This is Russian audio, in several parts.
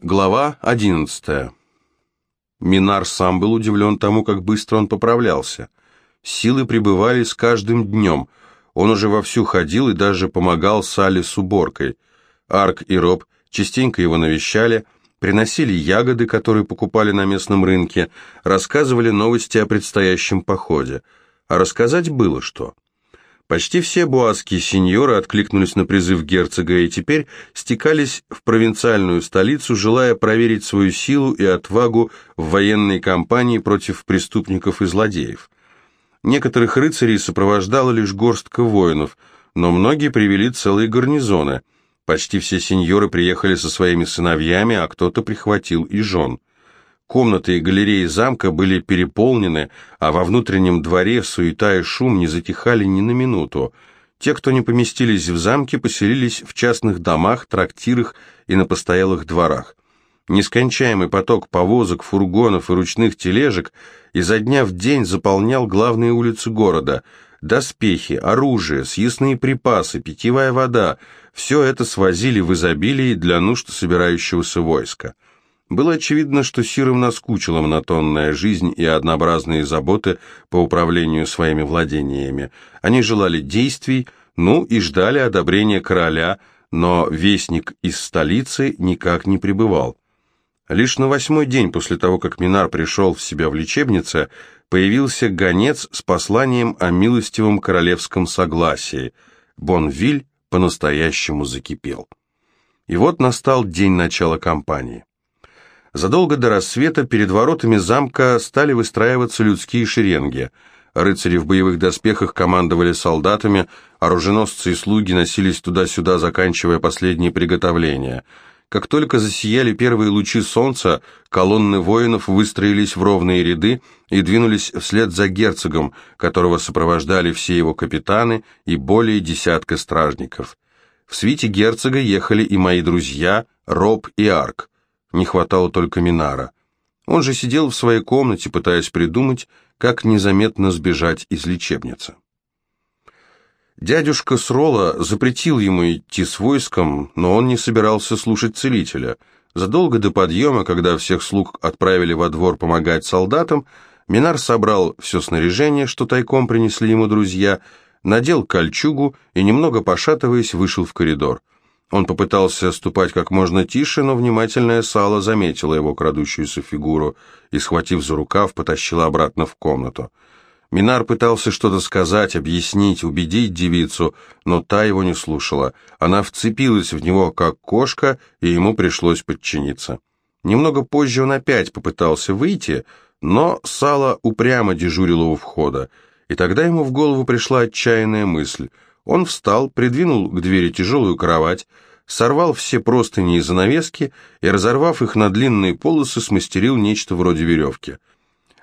Глава 11. Минар сам был удивлен тому, как быстро он поправлялся. Силы пребывали с каждым днем. Он уже вовсю ходил и даже помогал Салли с уборкой. Арк и Роб частенько его навещали, приносили ягоды, которые покупали на местном рынке, рассказывали новости о предстоящем походе. А рассказать было что. Почти все буазские сеньоры откликнулись на призыв герцога и теперь стекались в провинциальную столицу, желая проверить свою силу и отвагу в военной кампании против преступников и злодеев. Некоторых рыцарей сопровождала лишь горстка воинов, но многие привели целые гарнизоны. Почти все сеньоры приехали со своими сыновьями, а кто-то прихватил и жен. Комнаты и галереи замка были переполнены, а во внутреннем дворе суета и шум не затихали ни на минуту. Те, кто не поместились в замке, поселились в частных домах, трактирах и на постоялых дворах. Нескончаемый поток повозок, фургонов и ручных тележек изо дня в день заполнял главные улицы города. Доспехи, оружие, съестные припасы, питьевая вода – все это свозили в изобилии для нужд собирающегося войска. Было очевидно, что Сирам наскучила монотонная жизнь и однообразные заботы по управлению своими владениями. Они желали действий, ну и ждали одобрения короля, но вестник из столицы никак не прибывал. Лишь на восьмой день после того, как Минар пришел в себя в лечебнице, появился гонец с посланием о милостивом королевском согласии. Бонвиль по-настоящему закипел. И вот настал день начала кампании. Задолго до рассвета перед воротами замка стали выстраиваться людские шеренги. Рыцари в боевых доспехах командовали солдатами, оруженосцы и слуги носились туда-сюда, заканчивая последние приготовления. Как только засияли первые лучи солнца, колонны воинов выстроились в ровные ряды и двинулись вслед за герцогом, которого сопровождали все его капитаны и более десятка стражников. В свите герцога ехали и мои друзья Роб и Арк. Не хватало только Минара. Он же сидел в своей комнате, пытаясь придумать, как незаметно сбежать из лечебницы. Дядюшка Срола запретил ему идти с войском, но он не собирался слушать целителя. Задолго до подъема, когда всех слуг отправили во двор помогать солдатам, Минар собрал все снаряжение, что тайком принесли ему друзья, надел кольчугу и, немного пошатываясь, вышел в коридор. Он попытался ступать как можно тише, но внимательная Сала заметила его крадущуюся фигуру и, схватив за рукав, потащила обратно в комнату. Минар пытался что-то сказать, объяснить, убедить девицу, но та его не слушала. Она вцепилась в него, как кошка, и ему пришлось подчиниться. Немного позже он опять попытался выйти, но Сала упрямо дежурила у входа, и тогда ему в голову пришла отчаянная мысль — он встал, придвинул к двери тяжелую кровать, сорвал все простыни и занавески и, разорвав их на длинные полосы, смастерил нечто вроде веревки.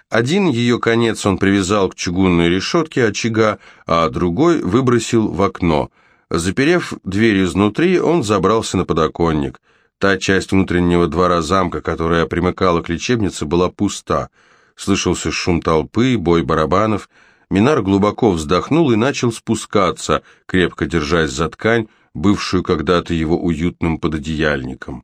Один ее конец он привязал к чугунной решетке очага, а другой выбросил в окно. Заперев дверь изнутри, он забрался на подоконник. Та часть внутреннего двора замка, которая примыкала к лечебнице, была пуста. Слышался шум толпы, бой барабанов — Минар глубоко вздохнул и начал спускаться, крепко держась за ткань, бывшую когда-то его уютным пододеяльником.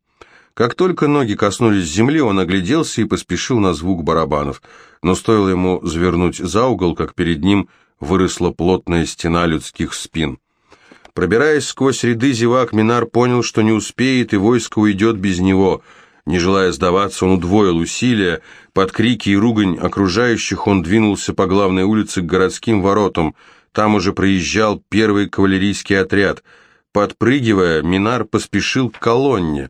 Как только ноги коснулись земли, он огляделся и поспешил на звук барабанов, но стоило ему завернуть за угол, как перед ним выросла плотная стена людских спин. Пробираясь сквозь ряды зевак, Минар понял, что не успеет, и войско уйдет без него — не желая сдаваться, он удвоил усилия. Под крики и ругань окружающих он двинулся по главной улице к городским воротам. Там уже проезжал первый кавалерийский отряд. Подпрыгивая, Минар поспешил к колонне.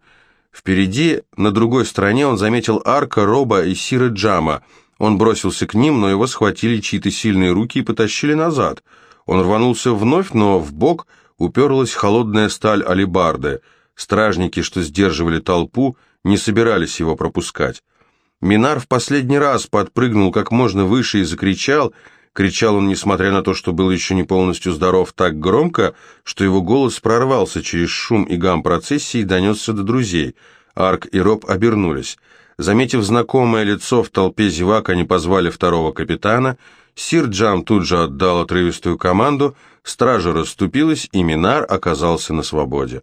Впереди, на другой стороне, он заметил Арка, Роба и Сира Джама. Он бросился к ним, но его схватили чьи-то сильные руки и потащили назад. Он рванулся вновь, но в бок уперлась холодная сталь алибарды. Стражники, что сдерживали толпу, не собирались его пропускать. Минар в последний раз подпрыгнул как можно выше и закричал. Кричал он, несмотря на то, что был еще не полностью здоров, так громко, что его голос прорвался через шум и гам процессии и донесся до друзей. Арк и Роб обернулись. Заметив знакомое лицо в толпе зевак, они позвали второго капитана. Сир Джам тут же отдал отрывистую команду, стража расступилась, и Минар оказался на свободе.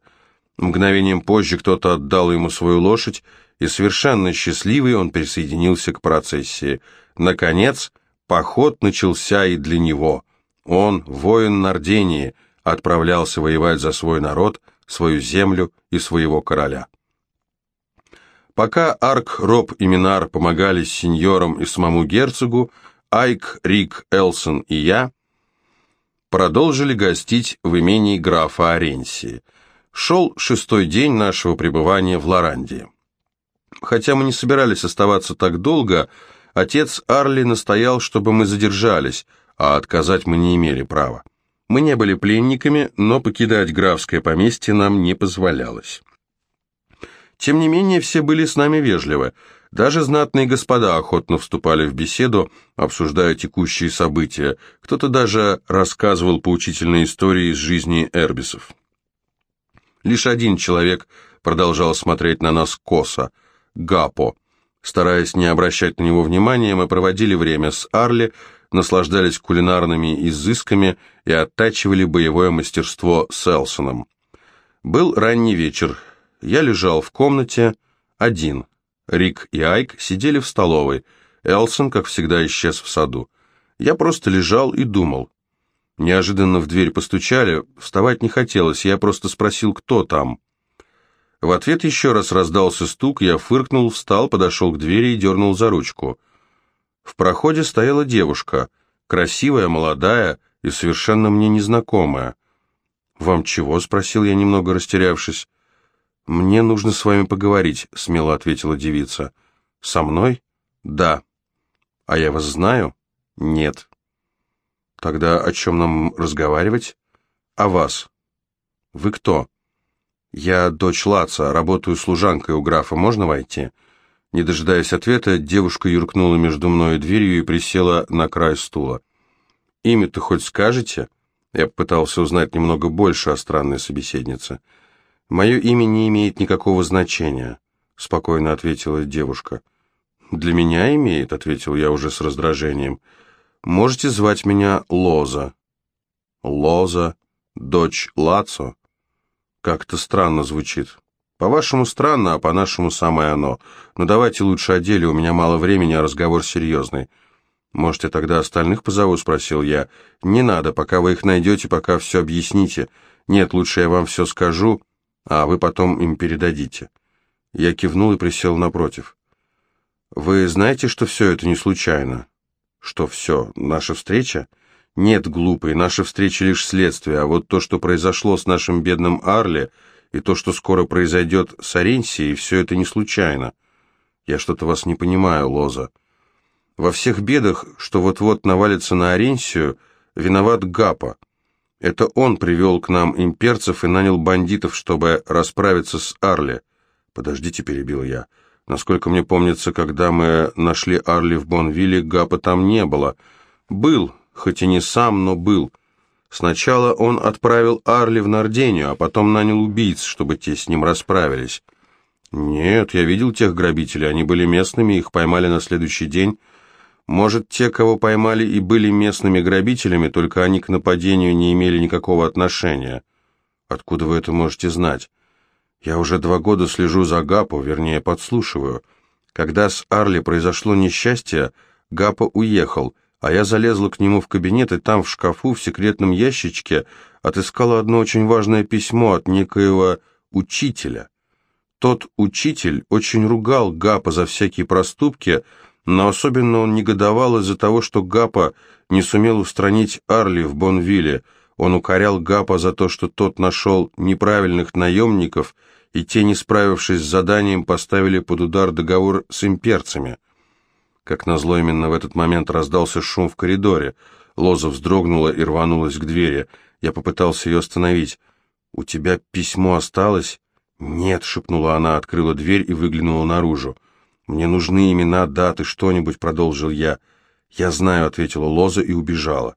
Мгновением позже кто-то отдал ему свою лошадь, и совершенно счастливый он присоединился к процессии. Наконец, поход начался и для него. Он, воин Нардении, отправлялся воевать за свой народ, свою землю и своего короля. Пока Арк, Роб и Минар помогали сеньорам и самому герцогу, Айк, Рик, Элсон и я продолжили гостить в имении графа Оренсии. Шел шестой день нашего пребывания в Лорандии. Хотя мы не собирались оставаться так долго, отец Арли настоял, чтобы мы задержались, а отказать мы не имели права. Мы не были пленниками, но покидать графское поместье нам не позволялось. Тем не менее, все были с нами вежливы. Даже знатные господа охотно вступали в беседу, обсуждая текущие события. Кто-то даже рассказывал поучительные истории из жизни эрбисов. Лишь один человек продолжал смотреть на нас косо – Гапо. Стараясь не обращать на него внимания, мы проводили время с Арли, наслаждались кулинарными изысками и оттачивали боевое мастерство с Элсоном. Был ранний вечер. Я лежал в комнате один. Рик и Айк сидели в столовой. Элсон, как всегда, исчез в саду. Я просто лежал и думал. Неожиданно в дверь постучали, вставать не хотелось, я просто спросил, кто там. В ответ еще раз раздался стук, я фыркнул, встал, подошел к двери и дернул за ручку. В проходе стояла девушка, красивая, молодая и совершенно мне незнакомая. «Вам чего?» — спросил я, немного растерявшись. «Мне нужно с вами поговорить», — смело ответила девица. «Со мной?» «Да». «А я вас знаю?» «Нет». «Тогда о чем нам разговаривать?» «О вас». «Вы кто?» «Я дочь Лаца, работаю служанкой у графа, можно войти?» Не дожидаясь ответа, девушка юркнула между мной и дверью и присела на край стула. «Имя-то хоть скажете?» Я пытался узнать немного больше о странной собеседнице. «Мое имя не имеет никакого значения», — спокойно ответила девушка. «Для меня имеет», — ответил я уже с раздражением. «Можете звать меня Лоза». «Лоза, дочь Лацо?» Как-то странно звучит. По-вашему странно, а по-нашему самое оно. Но давайте лучше о деле, у меня мало времени, а разговор серьезный. Может, я тогда остальных позову, спросил я. Не надо, пока вы их найдете, пока все объясните. Нет, лучше я вам все скажу, а вы потом им передадите. Я кивнул и присел напротив. Вы знаете, что все это не случайно? Что все? Наша встреча? «Нет, глупый, наша встреча лишь следствие, а вот то, что произошло с нашим бедным Арли, и то, что скоро произойдет с Оренсией, все это не случайно. Я что-то вас не понимаю, Лоза. Во всех бедах, что вот-вот навалится на Оренсию, виноват Гапа. Это он привел к нам имперцев и нанял бандитов, чтобы расправиться с Арли. Подождите, перебил я. Насколько мне помнится, когда мы нашли Арли в Бонвилле, Гапа там не было. Был, хоть и не сам, но был. Сначала он отправил Арли в Нардению, а потом нанял убийц, чтобы те с ним расправились. Нет, я видел тех грабителей, они были местными, их поймали на следующий день. Может, те, кого поймали, и были местными грабителями, только они к нападению не имели никакого отношения. Откуда вы это можете знать? Я уже два года слежу за Гапо, вернее, подслушиваю. Когда с Арли произошло несчастье, Гапо уехал — а я залезла к нему в кабинет, и там в шкафу, в секретном ящичке, отыскала одно очень важное письмо от некоего учителя. Тот учитель очень ругал Гапа за всякие проступки, но особенно он негодовал из-за того, что Гапа не сумел устранить Арли в Бонвилле. Он укорял Гапа за то, что тот нашел неправильных наемников, и те, не справившись с заданием, поставили под удар договор с имперцами. Как назло, именно в этот момент раздался шум в коридоре. Лоза вздрогнула и рванулась к двери. Я попытался ее остановить. «У тебя письмо осталось?» «Нет», — шепнула она, открыла дверь и выглянула наружу. «Мне нужны имена, даты, что-нибудь», — продолжил я. «Я знаю», — ответила Лоза и убежала.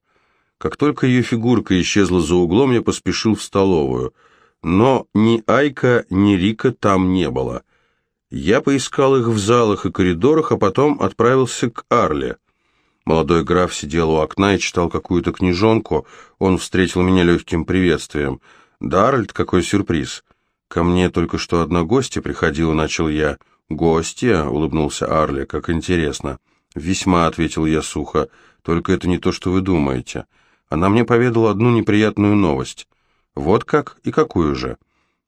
Как только ее фигурка исчезла за углом, я поспешил в столовую. Но ни Айка, ни Рика там не было. Я поискал их в залах и коридорах, а потом отправился к Арле. Молодой граф сидел у окна и читал какую-то книжонку. Он встретил меня легким приветствием. «Даральд, какой сюрприз!» «Ко мне только что одна гостья приходила», — начал я. «Гостья?» — улыбнулся Арли. «Как интересно». «Весьма», — ответил я сухо. «Только это не то, что вы думаете. Она мне поведала одну неприятную новость». «Вот как? И какую же?»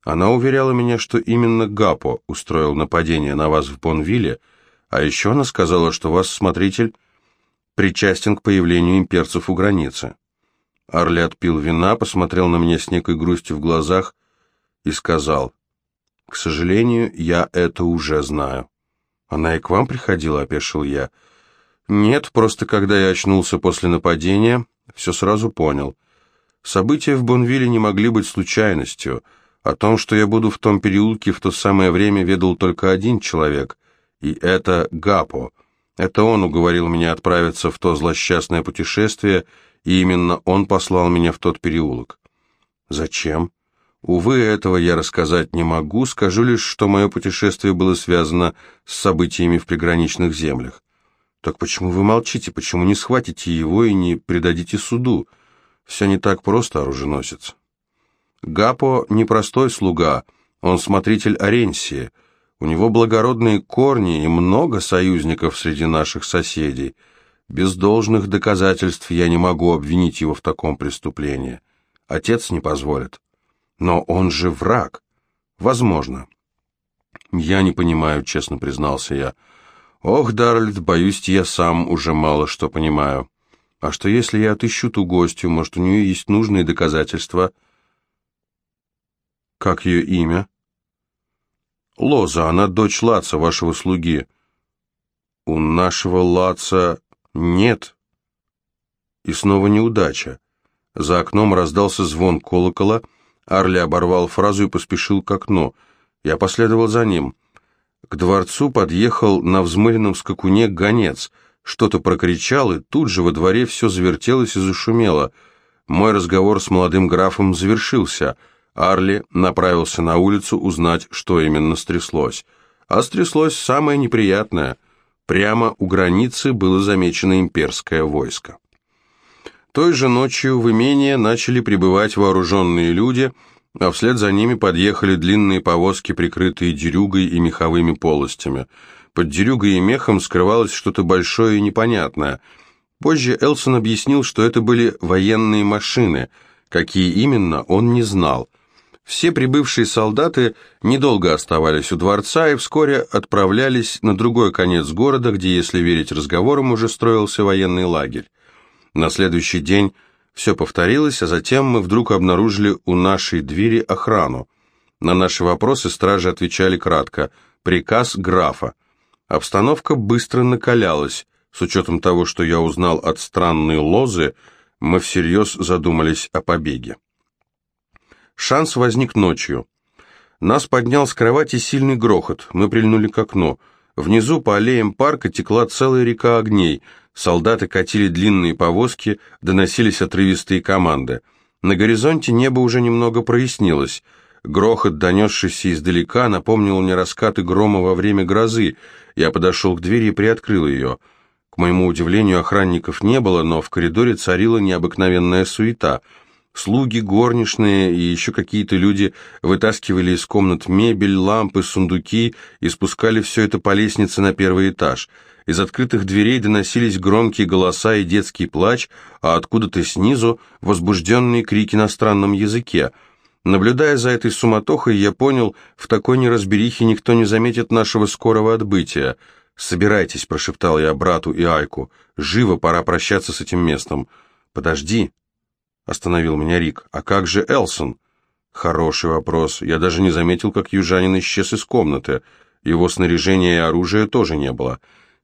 Она уверяла меня, что именно Гапо устроил нападение на вас в Бонвилле, а еще она сказала, что вас, смотритель, причастен к появлению имперцев у границы. Арли отпил вина, посмотрел на меня с некой грустью в глазах и сказал, «К сожалению, я это уже знаю». «Она и к вам приходила?» — опешил я. «Нет, просто когда я очнулся после нападения, все сразу понял. События в Бонвилле не могли быть случайностью». О том, что я буду в том переулке в то самое время, ведал только один человек, и это Гапо. Это он уговорил меня отправиться в то злосчастное путешествие, и именно он послал меня в тот переулок. Зачем? Увы, этого я рассказать не могу, скажу лишь, что мое путешествие было связано с событиями в приграничных землях. Так почему вы молчите, почему не схватите его и не предадите суду? Все не так просто, оруженосец. Гапо – непростой слуга, он смотритель Оренсии. У него благородные корни и много союзников среди наших соседей. Без должных доказательств я не могу обвинить его в таком преступлении. Отец не позволит. Но он же враг. Возможно. Я не понимаю, честно признался я. Ох, Дарльд, боюсь, я сам уже мало что понимаю. А что если я отыщу ту гостью, может, у нее есть нужные доказательства – «Как ее имя?» «Лоза, она дочь Лаца, вашего слуги». «У нашего Лаца нет». И снова неудача. За окном раздался звон колокола, Арли оборвал фразу и поспешил к окну. Я последовал за ним. К дворцу подъехал на взмыленном скакуне гонец. Что-то прокричал, и тут же во дворе все завертелось и зашумело. Мой разговор с молодым графом завершился — Арли направился на улицу узнать, что именно стряслось. А стряслось самое неприятное. Прямо у границы было замечено имперское войско. Той же ночью в имение начали прибывать вооруженные люди, а вслед за ними подъехали длинные повозки, прикрытые дерюгой и меховыми полостями. Под дерюгой и мехом скрывалось что-то большое и непонятное. Позже Элсон объяснил, что это были военные машины. Какие именно, он не знал. Все прибывшие солдаты недолго оставались у дворца и вскоре отправлялись на другой конец города, где, если верить разговорам, уже строился военный лагерь. На следующий день все повторилось, а затем мы вдруг обнаружили у нашей двери охрану. На наши вопросы стражи отвечали кратко «Приказ графа». Обстановка быстро накалялась. С учетом того, что я узнал от странной лозы, мы всерьез задумались о побеге. Шанс возник ночью. Нас поднял с кровати сильный грохот. Мы прильнули к окну. Внизу по аллеям парка текла целая река огней. Солдаты катили длинные повозки, доносились отрывистые команды. На горизонте небо уже немного прояснилось. Грохот, донесшийся издалека, напомнил мне раскаты грома во время грозы. Я подошел к двери и приоткрыл ее. К моему удивлению, охранников не было, но в коридоре царила необыкновенная суета — Слуги, горничные и еще какие-то люди вытаскивали из комнат мебель, лампы, сундуки и спускали все это по лестнице на первый этаж. Из открытых дверей доносились громкие голоса и детский плач, а откуда-то снизу возбужденные крики на странном языке. Наблюдая за этой суматохой, я понял, в такой неразберихе никто не заметит нашего скорого отбытия. «Собирайтесь», — прошептал я брату и Айку. «Живо, пора прощаться с этим местом». «Подожди», остановил меня Рик. «А как же Элсон?» «Хороший вопрос. Я даже не заметил, как южанин исчез из комнаты. Его снаряжения и оружия тоже не было.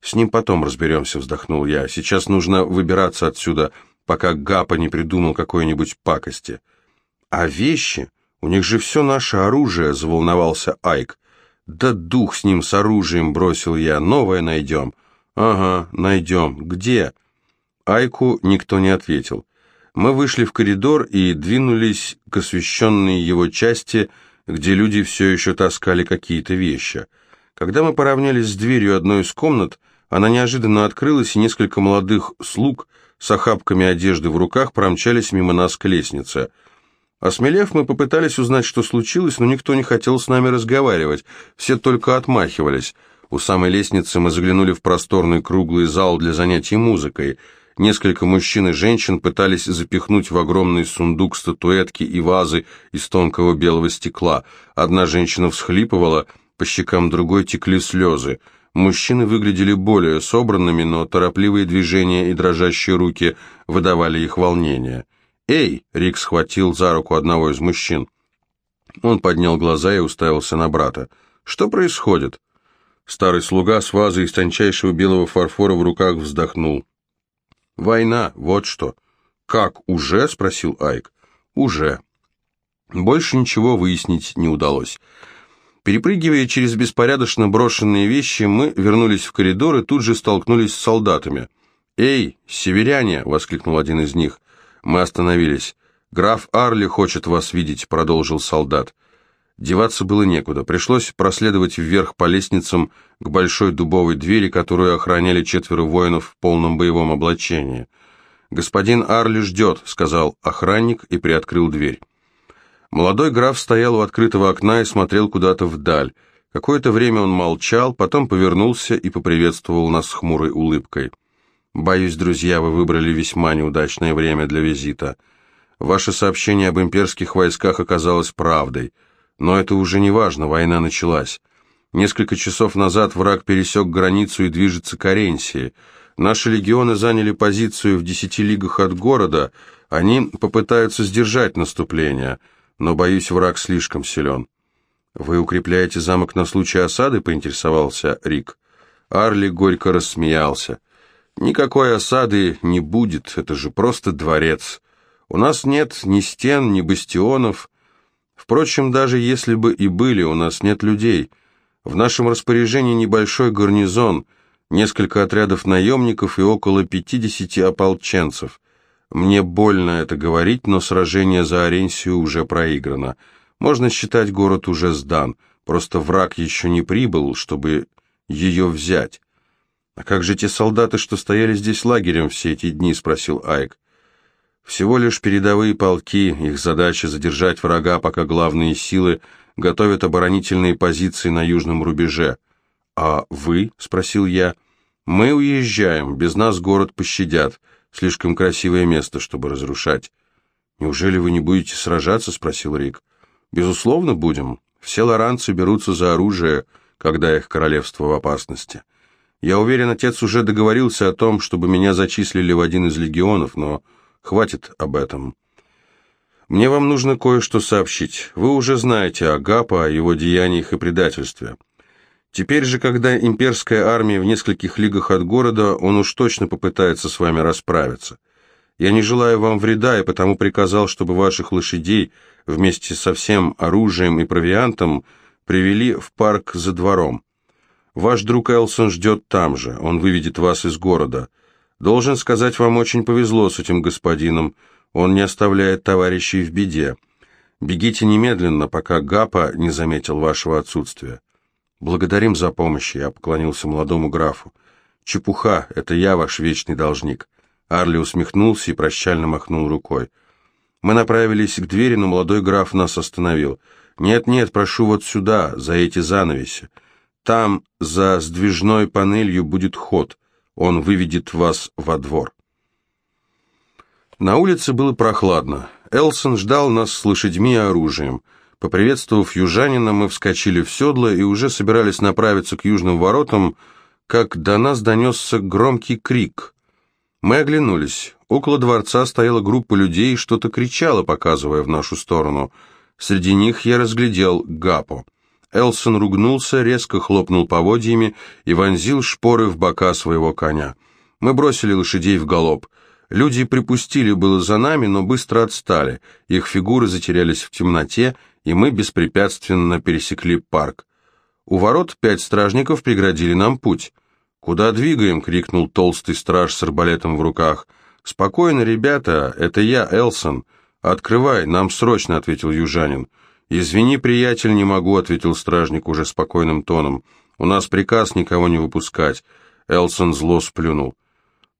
С ним потом разберемся», — вздохнул я. «Сейчас нужно выбираться отсюда, пока Гапа не придумал какой-нибудь пакости». «А вещи? У них же все наше оружие», — заволновался Айк. «Да дух с ним, с оружием», — бросил я. «Новое найдем». «Ага, найдем. Где?» Айку никто не ответил. Мы вышли в коридор и двинулись к освещенной его части, где люди все еще таскали какие-то вещи. Когда мы поравнялись с дверью одной из комнат, она неожиданно открылась, и несколько молодых слуг с охапками одежды в руках промчались мимо нас к лестнице. Осмелев, мы попытались узнать, что случилось, но никто не хотел с нами разговаривать, все только отмахивались. У самой лестницы мы заглянули в просторный круглый зал для занятий музыкой. Несколько мужчин и женщин пытались запихнуть в огромный сундук статуэтки и вазы из тонкого белого стекла. Одна женщина всхлипывала, по щекам другой текли слезы. Мужчины выглядели более собранными, но торопливые движения и дрожащие руки выдавали их волнение. «Эй!» — Рик схватил за руку одного из мужчин. Он поднял глаза и уставился на брата. «Что происходит?» Старый слуга с вазой из тончайшего белого фарфора в руках вздохнул. «Война, вот что». «Как, уже?» — спросил Айк. «Уже». Больше ничего выяснить не удалось. Перепрыгивая через беспорядочно брошенные вещи, мы вернулись в коридор и тут же столкнулись с солдатами. «Эй, северяне!» — воскликнул один из них. Мы остановились. «Граф Арли хочет вас видеть», — продолжил солдат. Деваться было некуда. Пришлось проследовать вверх по лестницам к большой дубовой двери, которую охраняли четверо воинов в полном боевом облачении. «Господин Арли ждет», — сказал охранник и приоткрыл дверь. Молодой граф стоял у открытого окна и смотрел куда-то вдаль. Какое-то время он молчал, потом повернулся и поприветствовал нас с хмурой улыбкой. «Боюсь, друзья, вы выбрали весьма неудачное время для визита. Ваше сообщение об имперских войсках оказалось правдой. Но это уже не важно, война началась. Несколько часов назад враг пересек границу и движется к Оренсии. Наши легионы заняли позицию в десяти лигах от города. Они попытаются сдержать наступление» но, боюсь, враг слишком силен. «Вы укрепляете замок на случай осады?» — поинтересовался Рик. Арли горько рассмеялся. «Никакой осады не будет, это же просто дворец. У нас нет ни стен, ни бастионов. Впрочем, даже если бы и были, у нас нет людей. В нашем распоряжении небольшой гарнизон, несколько отрядов наемников и около пятидесяти ополченцев. Мне больно это говорить, но сражение за Оренсию уже проиграно. Можно считать, город уже сдан, просто враг еще не прибыл, чтобы ее взять. «А как же те солдаты, что стояли здесь лагерем все эти дни?» — спросил Айк. «Всего лишь передовые полки, их задача задержать врага, пока главные силы готовят оборонительные позиции на южном рубеже». «А вы?» — спросил я. «Мы уезжаем, без нас город пощадят». Слишком красивое место, чтобы разрушать. «Неужели вы не будете сражаться?» — спросил Рик. «Безусловно, будем. Все лоранцы берутся за оружие, когда их королевство в опасности. Я уверен, отец уже договорился о том, чтобы меня зачислили в один из легионов, но хватит об этом. Мне вам нужно кое-что сообщить. Вы уже знаете о Гапа, о его деяниях и предательстве. Теперь же, когда имперская армия в нескольких лигах от города, он уж точно попытается с вами расправиться. Я не желаю вам вреда, и потому приказал, чтобы ваших лошадей вместе со всем оружием и провиантом привели в парк за двором. Ваш друг Элсон ждет там же, он выведет вас из города. Должен сказать, вам очень повезло с этим господином, он не оставляет товарищей в беде. Бегите немедленно, пока Гапа не заметил вашего отсутствия. «Благодарим за помощь», — я поклонился молодому графу. «Чепуха, это я ваш вечный должник». Арли усмехнулся и прощально махнул рукой. Мы направились к двери, но молодой граф нас остановил. «Нет-нет, прошу вот сюда, за эти занавеси. Там, за сдвижной панелью, будет ход. Он выведет вас во двор». На улице было прохладно. Элсон ждал нас с лошадьми и оружием. Поприветствовав южанина, мы вскочили в седло и уже собирались направиться к южным воротам, как до нас донесся громкий крик. Мы оглянулись. Около дворца стояла группа людей и что-то кричала, показывая в нашу сторону. Среди них я разглядел Гапо. Элсон ругнулся, резко хлопнул поводьями и вонзил шпоры в бока своего коня. Мы бросили лошадей в галоп. Люди припустили было за нами, но быстро отстали. Их фигуры затерялись в темноте, и мы беспрепятственно пересекли парк. У ворот пять стражников преградили нам путь. «Куда двигаем?» — крикнул толстый страж с арбалетом в руках. «Спокойно, ребята, это я, Элсон. Открывай, нам срочно», — ответил южанин. «Извини, приятель, не могу», — ответил стражник уже спокойным тоном. «У нас приказ никого не выпускать». Элсон зло сплюнул.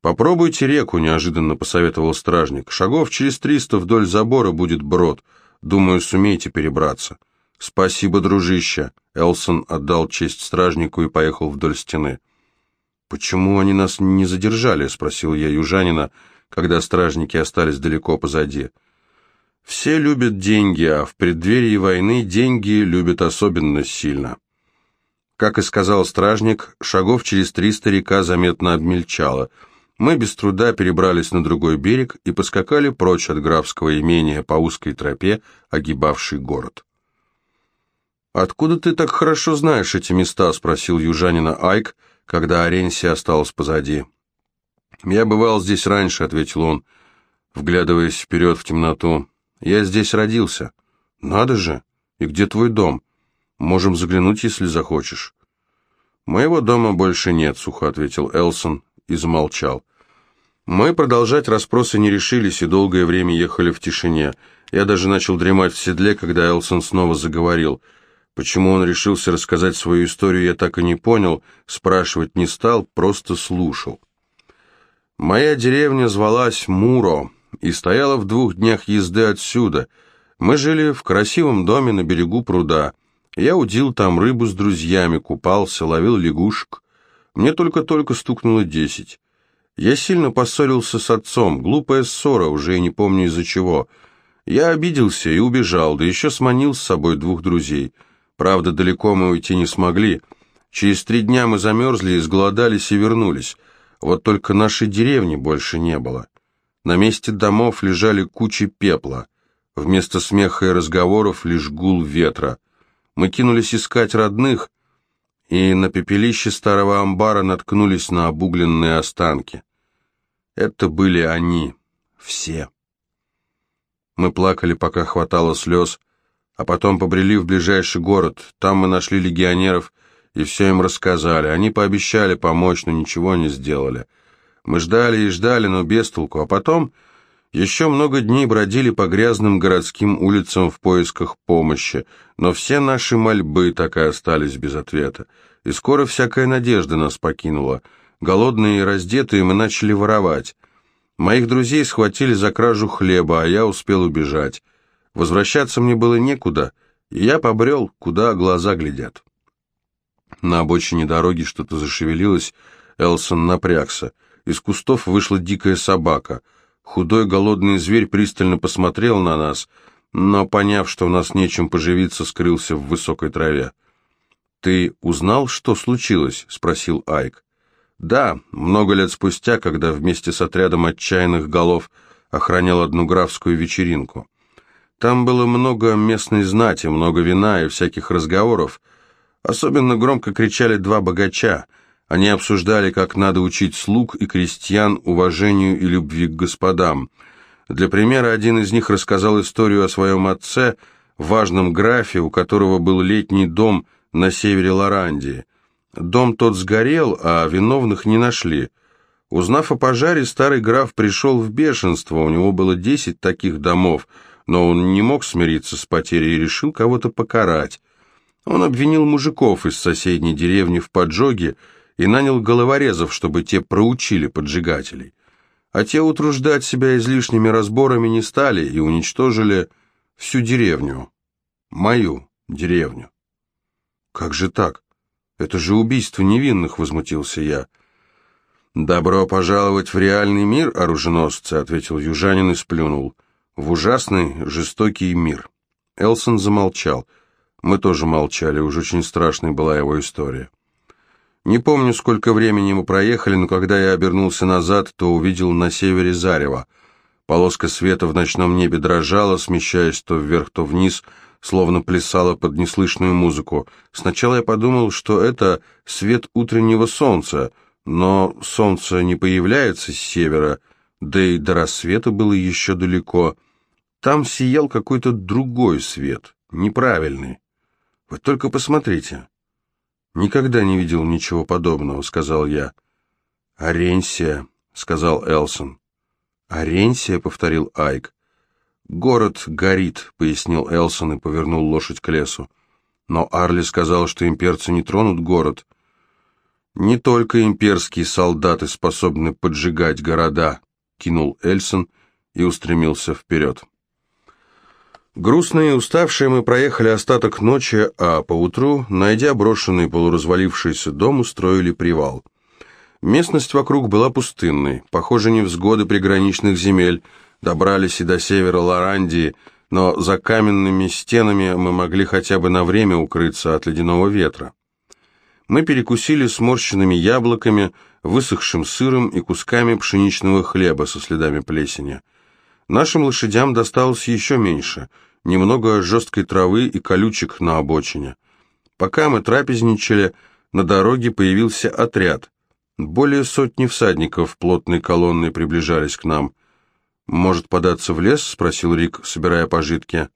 «Попробуйте реку», — неожиданно посоветовал стражник. «Шагов через триста вдоль забора будет брод. Думаю, сумеете перебраться». «Спасибо, дружище!» Элсон отдал честь стражнику и поехал вдоль стены. «Почему они нас не задержали?» — спросил я южанина, когда стражники остались далеко позади. «Все любят деньги, а в преддверии войны деньги любят особенно сильно». Как и сказал стражник, шагов через триста река заметно обмельчала. Мы без труда перебрались на другой берег и поскакали прочь от графского имения по узкой тропе, огибавшей город. «Откуда ты так хорошо знаешь эти места?» — спросил южанина Айк, когда Оренсия осталась позади. «Я бывал здесь раньше», — ответил он, вглядываясь вперед в темноту. «Я здесь родился». «Надо же! И где твой дом?» Можем заглянуть, если захочешь». «Моего дома больше нет», — сухо ответил Элсон и замолчал. Мы продолжать расспросы не решились и долгое время ехали в тишине. Я даже начал дремать в седле, когда Элсон снова заговорил. Почему он решился рассказать свою историю, я так и не понял, спрашивать не стал, просто слушал. Моя деревня звалась Муро и стояла в двух днях езды отсюда. Мы жили в красивом доме на берегу пруда — я удил там рыбу с друзьями, купался, ловил лягушек. Мне только-только стукнуло десять. Я сильно поссорился с отцом, глупая ссора, уже и не помню из-за чего. Я обиделся и убежал, да еще сманил с собой двух друзей. Правда, далеко мы уйти не смогли. Через три дня мы замерзли, изголодались и вернулись. Вот только нашей деревни больше не было. На месте домов лежали кучи пепла. Вместо смеха и разговоров лишь гул ветра. Мы кинулись искать родных, и на пепелище старого амбара наткнулись на обугленные останки. Это были они, все. Мы плакали, пока хватало слез, а потом побрели в ближайший город. Там мы нашли легионеров и все им рассказали. Они пообещали помочь, но ничего не сделали. Мы ждали и ждали, но без толку, а потом еще много дней бродили по грязным городским улицам в поисках помощи, но все наши мольбы так и остались без ответа. И скоро всякая надежда нас покинула. Голодные и раздетые мы начали воровать. Моих друзей схватили за кражу хлеба, а я успел убежать. Возвращаться мне было некуда, и я побрел, куда глаза глядят. На обочине дороги что-то зашевелилось, Элсон напрягся. Из кустов вышла дикая собака — Худой голодный зверь пристально посмотрел на нас, но, поняв, что у нас нечем поживиться, скрылся в высокой траве. «Ты узнал, что случилось?» — спросил Айк. «Да, много лет спустя, когда вместе с отрядом отчаянных голов охранял одну графскую вечеринку. Там было много местной знати, много вина и всяких разговоров. Особенно громко кричали два богача — они обсуждали, как надо учить слуг и крестьян уважению и любви к господам. Для примера, один из них рассказал историю о своем отце, важном графе, у которого был летний дом на севере Лорандии. Дом тот сгорел, а виновных не нашли. Узнав о пожаре, старый граф пришел в бешенство, у него было десять таких домов, но он не мог смириться с потерей и решил кого-то покарать. Он обвинил мужиков из соседней деревни в поджоге и нанял головорезов, чтобы те проучили поджигателей. А те утруждать себя излишними разборами не стали и уничтожили всю деревню. Мою деревню. «Как же так? Это же убийство невинных!» — возмутился я. «Добро пожаловать в реальный мир, оруженосцы!» — ответил южанин и сплюнул. «В ужасный, жестокий мир». Элсон замолчал. Мы тоже молчали, уж очень страшной была его история. Не помню, сколько времени мы проехали, но когда я обернулся назад, то увидел на севере зарево. Полоска света в ночном небе дрожала, смещаясь то вверх, то вниз, словно плясала под неслышную музыку. Сначала я подумал, что это свет утреннего солнца, но солнце не появляется с севера, да и до рассвета было еще далеко. Там сиял какой-то другой свет, неправильный. Вы только посмотрите. «Никогда не видел ничего подобного», — сказал я. «Оренсия», — сказал Элсон. «Оренсия», — повторил Айк. «Город горит», — пояснил Элсон и повернул лошадь к лесу. Но Арли сказал, что имперцы не тронут город. «Не только имперские солдаты способны поджигать города», — кинул Элсон и устремился вперед. Грустные и уставшие мы проехали остаток ночи, а поутру, найдя брошенный полуразвалившийся дом, устроили привал. Местность вокруг была пустынной, похоже, невзгоды приграничных земель, добрались и до севера Лорандии, но за каменными стенами мы могли хотя бы на время укрыться от ледяного ветра. Мы перекусили сморщенными яблоками, высохшим сыром и кусками пшеничного хлеба со следами плесени. Нашим лошадям досталось еще меньше, немного жесткой травы и колючек на обочине. Пока мы трапезничали, на дороге появился отряд. Более сотни всадников плотной колонной приближались к нам. «Может податься в лес?» — спросил Рик, собирая пожитки.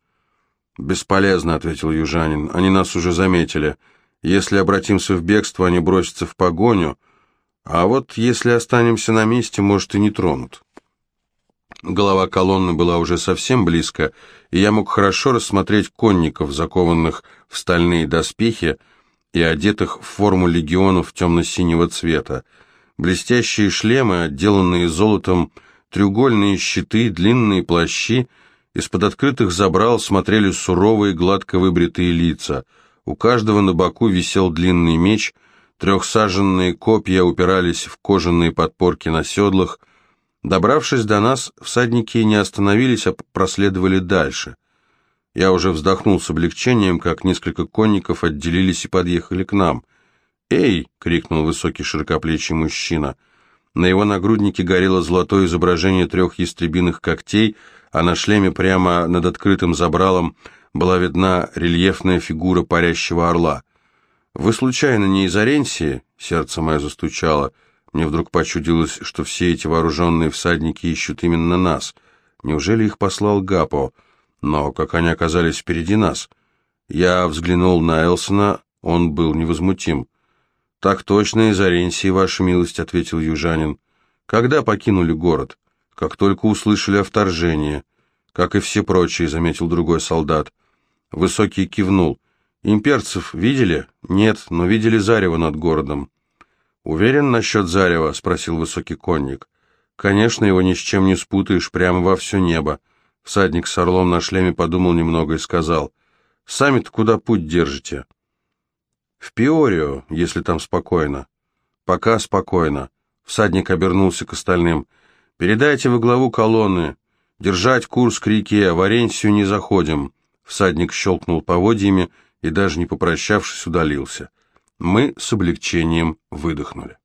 «Бесполезно», — ответил южанин, — «они нас уже заметили. Если обратимся в бегство, они бросятся в погоню, а вот если останемся на месте, может, и не тронут». Голова колонны была уже совсем близко, и я мог хорошо рассмотреть конников, закованных в стальные доспехи и одетых в форму легионов темно-синего цвета. Блестящие шлемы, отделанные золотом, треугольные щиты, длинные плащи, из-под открытых забрал смотрели суровые, гладко выбритые лица. У каждого на боку висел длинный меч, трехсаженные копья упирались в кожаные подпорки на седлах, Добравшись до нас, всадники не остановились, а проследовали дальше. Я уже вздохнул с облегчением, как несколько конников отделились и подъехали к нам. «Эй!» — крикнул высокий широкоплечий мужчина. На его нагруднике горело золотое изображение трех ястребиных когтей, а на шлеме прямо над открытым забралом была видна рельефная фигура парящего орла. «Вы случайно не из Оренсии?» — сердце мое застучало — мне вдруг почудилось, что все эти вооруженные всадники ищут именно нас. Неужели их послал Гапо? Но как они оказались впереди нас? Я взглянул на Элсона, он был невозмутим. «Так точно, из Оренсии, ваша милость», — ответил южанин. «Когда покинули город?» «Как только услышали о вторжении». «Как и все прочие», — заметил другой солдат. Высокий кивнул. «Имперцев видели?» «Нет, но видели зарево над городом». «Уверен насчет Зарева?» — спросил высокий конник. «Конечно, его ни с чем не спутаешь, прямо во все небо». Всадник с орлом на шлеме подумал немного и сказал. «Сами-то куда путь держите?» «В Пиорио, если там спокойно». «Пока спокойно». Всадник обернулся к остальным. «Передайте во главу колонны. Держать курс к реке, в Оренсию не заходим». Всадник щелкнул поводьями и, даже не попрощавшись, удалился. Мы с облегчением выдохнули.